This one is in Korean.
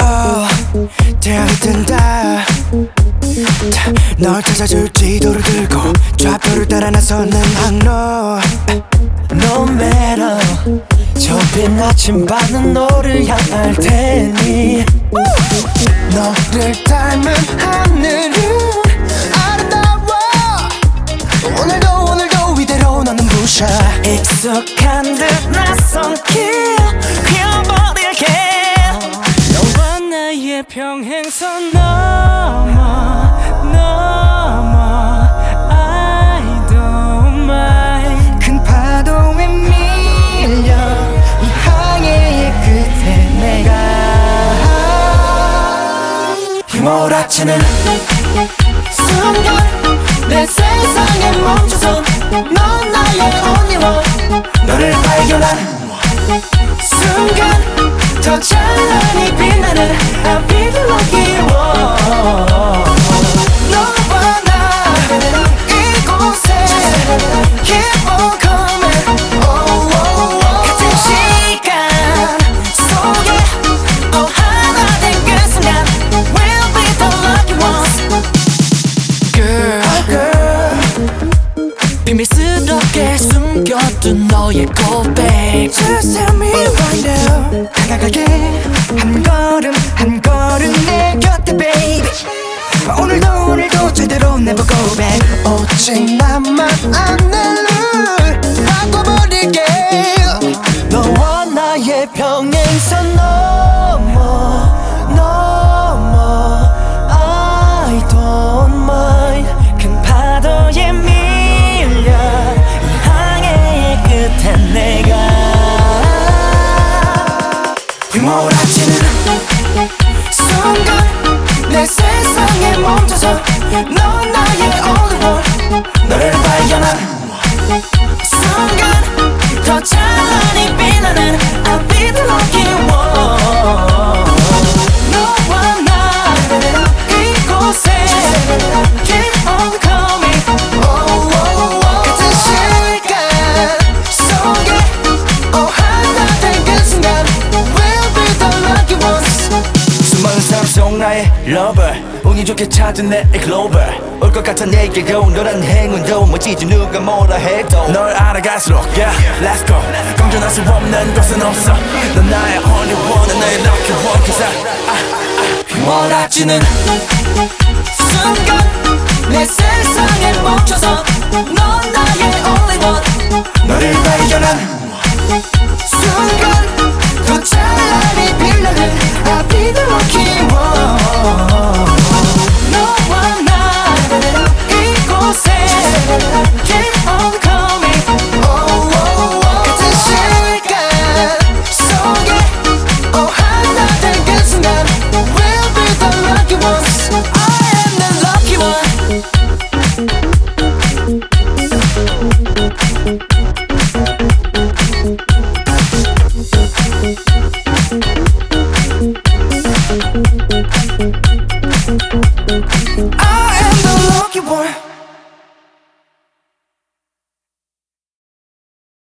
Oh, 되어있던다. 널 찾아줄 지도를 들고 좌표를 따라 나서는 항로. No matter. 좁힌 아침밤은 너를 향할 테니. 너를 닮은 하늘은 평행선 넘어 넘어 I don't mind. 큰 파도에 밀려 이 항해의 끝에 내가. 휘몰아치는 순간 내 세상에 멈춰서 넌 나의 only one 너를 발견한 순간 더 찬란히 빛나는 너의 고백. Just tell me right now. 다가갈게 한 걸음 한 걸음 내 곁에 baby. 오늘도 오늘도 제대로 never go back. 오직 나만 아는 룰 휘 속 나의 lover. 운이 좋게 찾은 내 글로벌 올 것 같아 내게고 너란 행운도 멋지지 누가 뭐라 해도. 널 알아갈수록 yeah let's go. 공존할 수 없는 곳은 없어. 넌 나의 only one 나의 lucky one cause I, I, I 몰아치는 순간 내 세상에 멈춰서 I am the lucky one.